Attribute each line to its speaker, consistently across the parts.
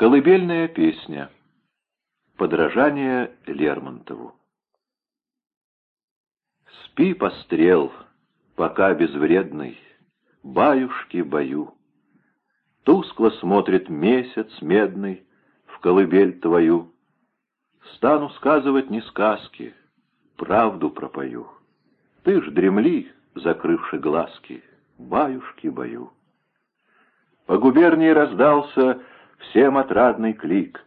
Speaker 1: Колыбельная песня. Подражание Лермонтову. Спи, пострел, пока безвредный, баюшки бою. Тускло смотрит месяц медный в колыбель твою. Стану сказывать не сказки, правду пропою. Ты ж дремли, закрывши глазки, баюшки бою. По губернии раздался всем отрадный клик.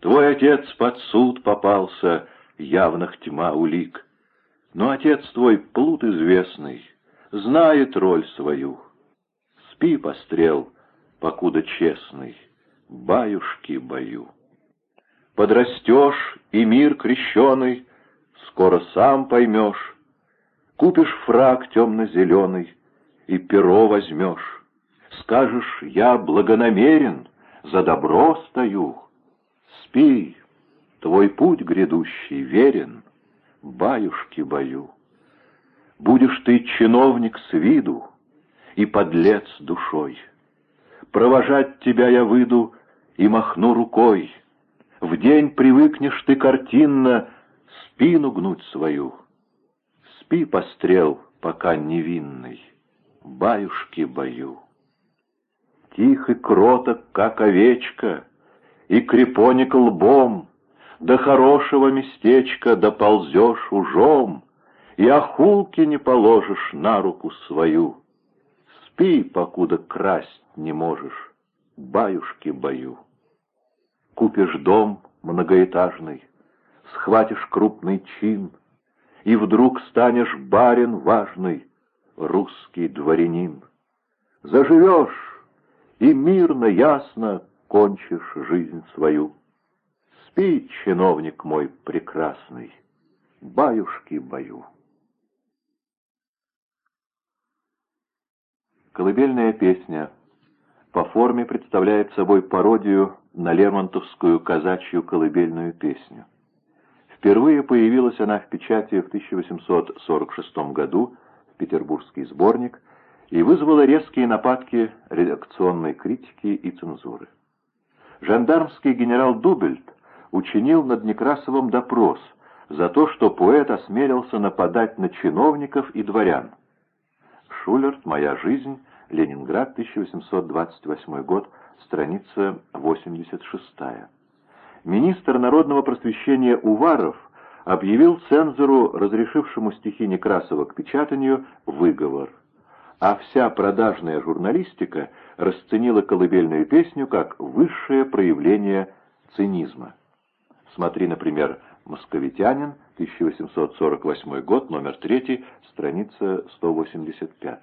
Speaker 1: Твой отец под суд попался, явных тьма улик. Но отец твой плут известный, знает роль свою. Спи, пострел, покуда честный, баюшки бою. Подрастешь, и мир крещеный, скоро сам поймешь. Купишь фраг темно-зеленый и перо возьмешь. Скажешь, я благонамерен, за добро стою. Спи, твой путь грядущий верен, баюшки бою. Будешь ты чиновник с виду и подлец душой. Провожать тебя я выйду и махну рукой. В день привыкнешь ты картинно спину гнуть свою. Спи, пострел, пока невинный, баюшки бою. Тих и кроток, как овечка, и крепоник лбом, до хорошего местечка доползешь ужом, и охулки не положишь на руку свою. Спи, покуда красть не можешь, баюшки бою. Купишь дом многоэтажный, схватишь крупный чин, и вдруг станешь барин важный, русский дворянин. Заживешь, и мирно, ясно кончишь жизнь свою. Спи, чиновник мой прекрасный, баюшки бою. Колыбельная песня по форме представляет собой пародию на лермонтовскую казачью колыбельную песню. Впервые появилась она в печати в 1846 году в петербургский сборник и вызвала резкие нападки редакционной критики и цензуры. Жандармский генерал Дубельт учинил над Некрасовым допрос за то, что поэт осмелился нападать на чиновников и дворян. Шулерт «Моя жизнь», Ленинград, 1828 год, страница 86. Министр народного просвещения Уваров объявил цензору, разрешившему стихи Некрасова к печатанию, выговор – а вся продажная журналистика расценила колыбельную песню как высшее проявление цинизма. Смотри, например, «Московитянин», 1848 год, номер 3, страница 185.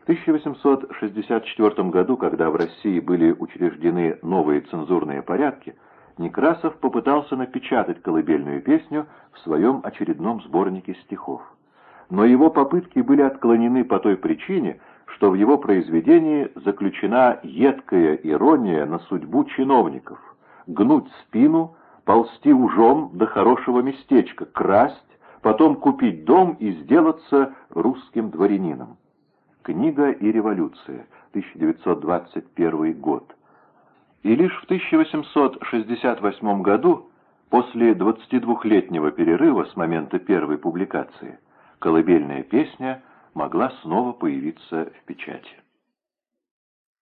Speaker 1: В 1864 году, когда в России были учреждены новые цензурные порядки, Некрасов попытался напечатать колыбельную песню в своем очередном сборнике стихов но его попытки были отклонены по той причине, что в его произведении заключена едкая ирония на судьбу чиновников, гнуть спину, ползти ужом до хорошего местечка, красть, потом купить дом и сделаться русским дворянином. Книга и революция, 1921 год. И лишь в 1868 году, после 22-летнего перерыва с момента первой публикации, колыбельная песня могла снова появиться в печати.